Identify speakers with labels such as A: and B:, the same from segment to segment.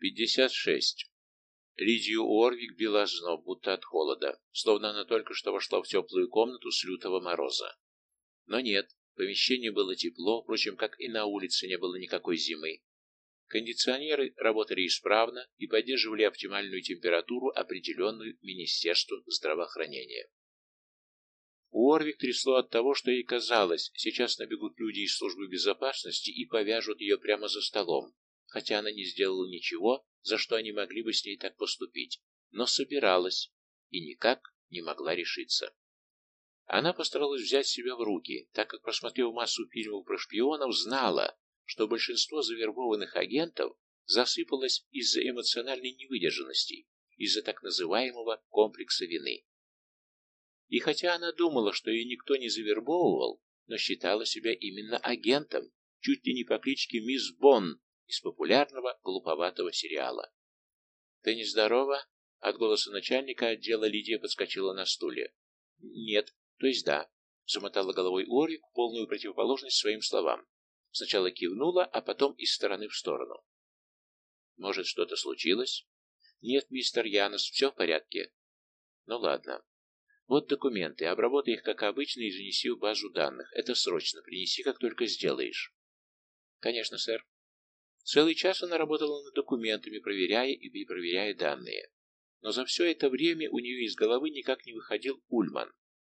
A: Пятьдесят шесть. Лидию Уорвик била зноб, будто от холода, словно она только что вошла в теплую комнату с лютого мороза. Но нет, в помещении было тепло, впрочем, как и на улице не было никакой зимы. Кондиционеры работали исправно и поддерживали оптимальную температуру, определенную Министерством здравоохранения. Уорвик трясло от того, что ей казалось, сейчас набегут люди из службы безопасности и повяжут ее прямо за столом, хотя она не сделала ничего, за что они могли бы с ней так поступить, но собиралась и никак не могла решиться. Она постаралась взять себя в руки, так как, просмотрев массу фильмов про шпионов, знала, что большинство завербованных агентов засыпалось из-за эмоциональной невыдержанности, из-за так называемого комплекса вины. И хотя она думала, что ее никто не завербовывал, но считала себя именно агентом, чуть ли не по кличке Мисс Бон из популярного глуповатого сериала. «Ты нездорова?» От голоса начальника отдела Лидия подскочила на стуле. «Нет, то есть да», — замотала головой Орик в полную противоположность своим словам. Сначала кивнула, а потом из стороны в сторону. «Может, что-то случилось?» «Нет, мистер Янос, все в порядке». «Ну ладно. Вот документы, обработай их как обычно и занеси в базу данных. Это срочно, принеси, как только сделаешь». «Конечно, сэр». Целый час она работала над документами, проверяя и перепроверяя данные. Но за все это время у нее из головы никак не выходил Ульман.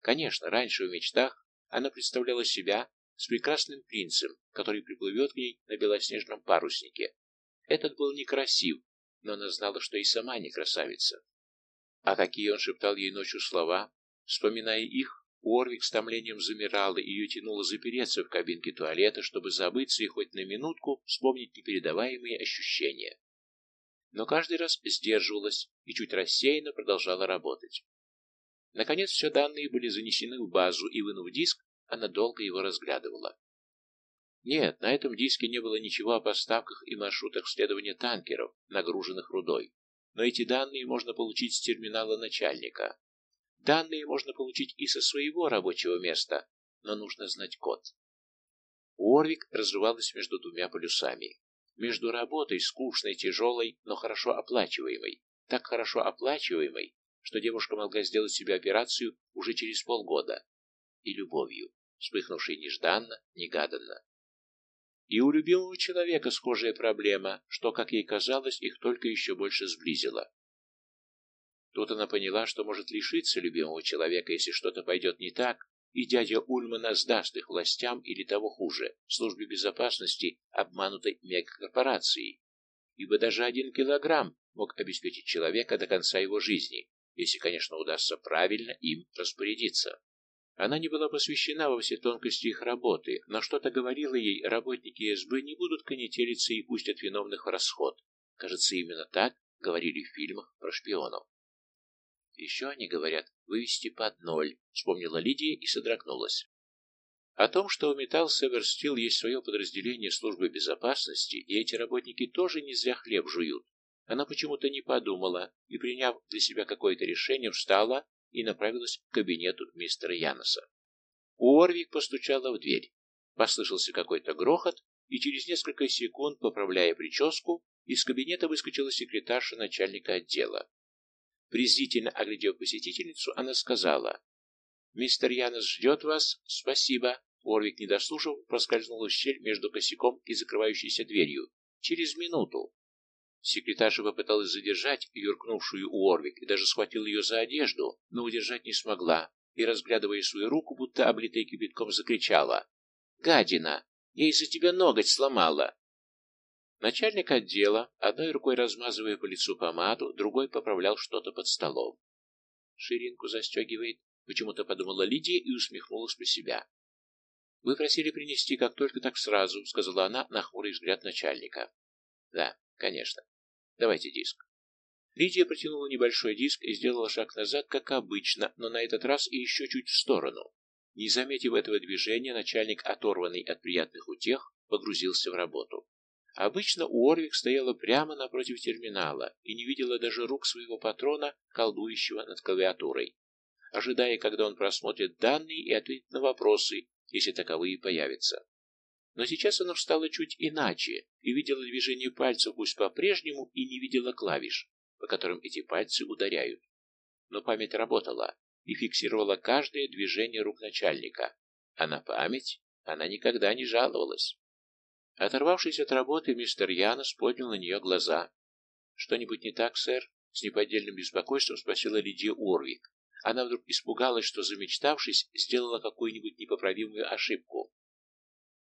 A: Конечно, раньше в мечтах она представляла себя с прекрасным принцем, который приплывет к ней на белоснежном паруснике. Этот был некрасив, но она знала, что и сама не красавица. А какие он шептал ей ночью слова, вспоминая их, Уорвик с томлением замирала, ее тянуло запереться в кабинке туалета, чтобы забыться и хоть на минутку вспомнить непередаваемые ощущения. Но каждый раз сдерживалась и чуть рассеянно продолжала работать. Наконец все данные были занесены в базу, и, вынув диск, она долго его разглядывала. Нет, на этом диске не было ничего о поставках и маршрутах следования танкеров, нагруженных рудой. Но эти данные можно получить с терминала начальника. Данные можно получить и со своего рабочего места, но нужно знать код. Уорвик разрывалась между двумя полюсами. Между работой, скучной, тяжелой, но хорошо оплачиваемой. Так хорошо оплачиваемой, что девушка могла сделать себе операцию уже через полгода. И любовью, вспыхнувшей нежданно, негаданно. И у любимого человека схожая проблема, что, как ей казалось, их только еще больше сблизило. Тут она поняла, что может лишиться любимого человека, если что-то пойдет не так, и дядя Ульмана сдаст их властям или того хуже, службе безопасности обманутой мегакорпорацией. Ибо даже один килограмм мог обеспечить человека до конца его жизни, если, конечно, удастся правильно им распорядиться. Она не была посвящена во все тонкости их работы, но что-то говорило ей, работники СБ не будут конетелиться и пустят виновных в расход. Кажется, именно так говорили в фильмах про шпионов. Еще они говорят «вывести под ноль», — вспомнила Лидия и содрогнулась. О том, что у Металл Северстил есть свое подразделение службы безопасности, и эти работники тоже не зря хлеб жуют, она почему-то не подумала и, приняв для себя какое-то решение, встала и направилась к кабинету мистера Яноса. Уорвик постучала в дверь. Послышался какой-то грохот, и через несколько секунд, поправляя прическу, из кабинета выскочила секретарша начальника отдела. Презрительно оглядев посетительницу, она сказала, «Мистер Янос ждет вас. Спасибо». Уорвик, не дослушав, проскользнул в щель между косяком и закрывающейся дверью. «Через минуту». Секретарша попыталась задержать юркнувшую Уорвик и даже схватил ее за одежду, но удержать не смогла, и, разглядывая свою руку, будто облитой кипятком, закричала. «Гадина! Я из-за тебя ноготь сломала!» Начальник отдела, одной рукой размазывая по лицу помаду, другой поправлял что-то под столом. Ширинку застегивает, почему-то подумала Лидия и усмехнулась про себя. «Вы просили принести как только, так сразу», — сказала она на хмурый взгляд начальника. «Да, конечно. Давайте диск». Лидия протянула небольшой диск и сделала шаг назад, как обычно, но на этот раз и еще чуть в сторону. Не заметив этого движения, начальник, оторванный от приятных утех, погрузился в работу. Обычно Уорвик стояла прямо напротив терминала и не видела даже рук своего патрона, колдующего над клавиатурой, ожидая, когда он просмотрит данные и ответит на вопросы, если таковые появятся. Но сейчас она встала чуть иначе и видела движение пальцев пусть по-прежнему и не видела клавиш, по которым эти пальцы ударяют. Но память работала и фиксировала каждое движение рук начальника, а на память она никогда не жаловалась. Оторвавшись от работы, мистер Янос поднял на нее глаза. «Что-нибудь не так, сэр?» — с неподдельным беспокойством спросила Лидия Уорвик. Она вдруг испугалась, что, замечтавшись, сделала какую-нибудь непоправимую ошибку.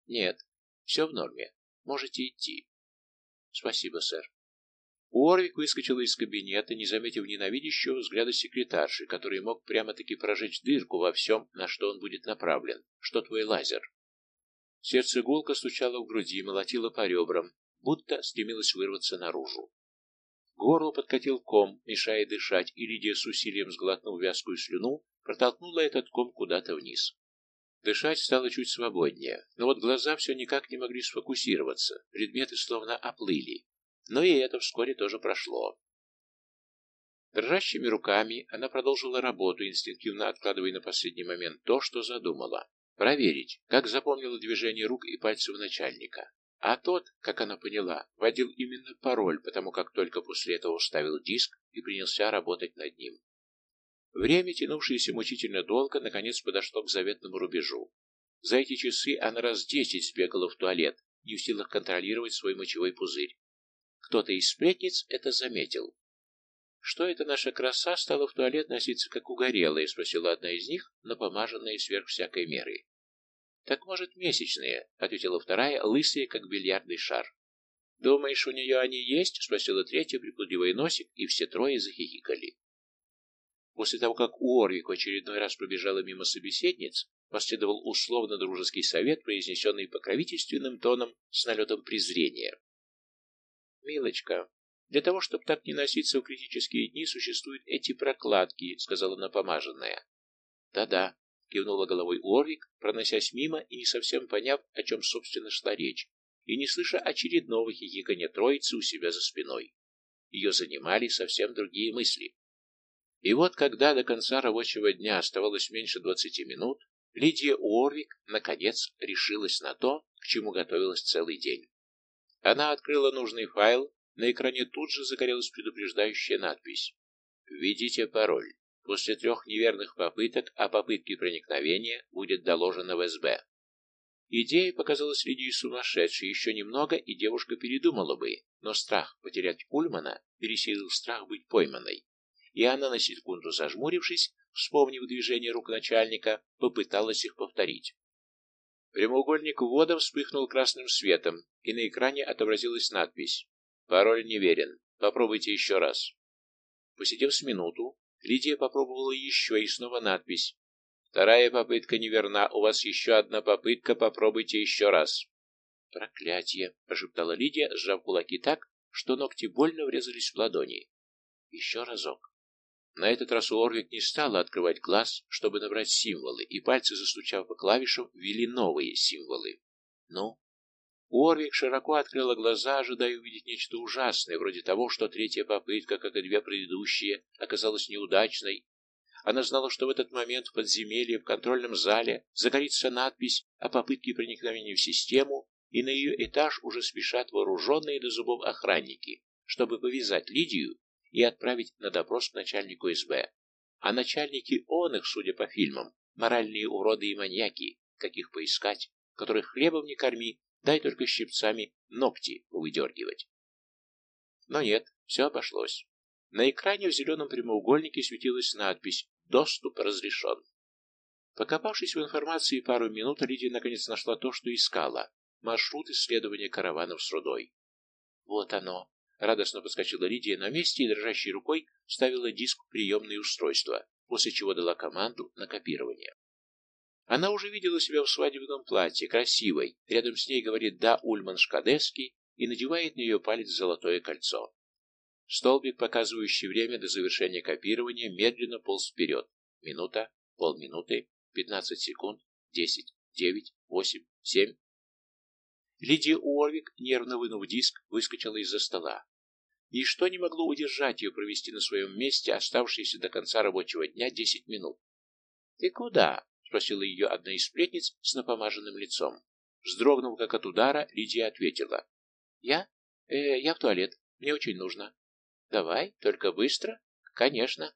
A: «Нет, все в норме. Можете идти». «Спасибо, сэр». Уорвик выскочила из кабинета, не заметив ненавидящего взгляда секретарши, который мог прямо-таки прожечь дырку во всем, на что он будет направлен. Что твой лазер? Сердце гулко стучало в груди и молотило по ребрам, будто стремилось вырваться наружу. Горло подкатил ком, мешая дышать, и Лидия с усилием сглотнув вязкую слюну, протолкнула этот ком куда-то вниз. Дышать стало чуть свободнее, но вот глаза все никак не могли сфокусироваться, предметы словно оплыли, но и это вскоре тоже прошло. Дрожащими руками она продолжила работу, инстинктивно откладывая на последний момент то, что задумала. Проверить, как запомнила движение рук и пальцев начальника. А тот, как она поняла, вводил именно пароль, потому как только после этого вставил диск и принялся работать над ним. Время, тянувшееся мучительно долго, наконец подошло к заветному рубежу. За эти часы она раз десять сбегала в туалет, не в силах контролировать свой мочевой пузырь. Кто-то из сплетниц это заметил. «Что это наша краса стала в туалет носиться как угорелая?» — спросила одна из них, напомаженная сверх всякой меры. «Так, может, месячные?» — ответила вторая, лысая, как бильярдный шар. «Думаешь, у нее они есть?» — спросила третья, припудливый носик, и все трое захихикали. После того, как Уорвик в очередной раз пробежала мимо собеседниц, последовал условно-дружеский совет, произнесенный покровительственным тоном с налетом презрения. «Милочка, для того, чтобы так не носиться в критические дни, существуют эти прокладки», — сказала напомаженная. «Да-да», — кивнула головой Уорвик, проносясь мимо и не совсем поняв, о чем, собственно, шла речь, и не слыша очередного хихиканья троицы у себя за спиной. Ее занимали совсем другие мысли. И вот, когда до конца рабочего дня оставалось меньше двадцати минут, Лидия Уорвик, наконец, решилась на то, к чему готовилась целый день. Она открыла нужный файл, на экране тут же загорелась предупреждающая надпись «Введите пароль. После трех неверных попыток о попытке проникновения будет доложено в СБ». Идея показалась Лидии сумасшедшей, еще немного, и девушка передумала бы, но страх потерять Ульмана пересилил страх быть пойманной. И она, на секунду зажмурившись, вспомнив движение рук начальника, попыталась их повторить. Прямоугольник ввода вспыхнул красным светом, и на экране отобразилась надпись «Пароль неверен. Попробуйте еще раз». Посидев с минуту, Лидия попробовала еще и снова надпись «Вторая попытка неверна. У вас еще одна попытка. Попробуйте еще раз». «Проклятие!» – прошептала Лидия, сжав кулаки так, что ногти больно врезались в ладони. «Еще разок». На этот раз Уорвик не стала открывать глаз, чтобы набрать символы, и пальцы, застучав по клавишам, ввели новые символы. «Ну?» Уорвик широко открыла глаза, ожидая увидеть нечто ужасное, вроде того, что третья попытка, как и две предыдущие, оказалась неудачной. Она знала, что в этот момент в подземелье, в контрольном зале, загорится надпись о попытке проникновения в систему, и на ее этаж уже спешат вооруженные до зубов охранники, чтобы повязать Лидию и отправить на допрос к начальнику СБ. А начальники он их, судя по фильмам, моральные уроды и маньяки, каких поискать, которых хлебом не корми, дай только щипцами ногти выдергивать. Но нет, все обошлось. На экране в зеленом прямоугольнике светилась надпись «Доступ разрешен». Покопавшись в информации пару минут, Лидия наконец нашла то, что искала – маршрут исследования караванов с рудой. Вот оно, Радостно подскочила Лидия на месте и дрожащей рукой вставила диск в приемное устройство, после чего дала команду на копирование. Она уже видела себя в свадебном платье, красивой. Рядом с ней говорит «да» Ульман Шкадеский и надевает на ее палец золотое кольцо. Столбик, показывающий время до завершения копирования, медленно полз вперед. Минута, полминуты, пятнадцать секунд, десять, девять, восемь, семь. Лидия Уорвик, нервно вынув диск, выскочила из-за стола. Ничто не могло удержать ее провести на своем месте оставшиеся до конца рабочего дня десять минут. — Ты куда? — спросила ее одна из сплетниц с напомаженным лицом. Вздрогнув, как от удара, Лидия ответила. «Я? Э, я в туалет. Мне очень нужно». «Давай, только быстро?» «Конечно».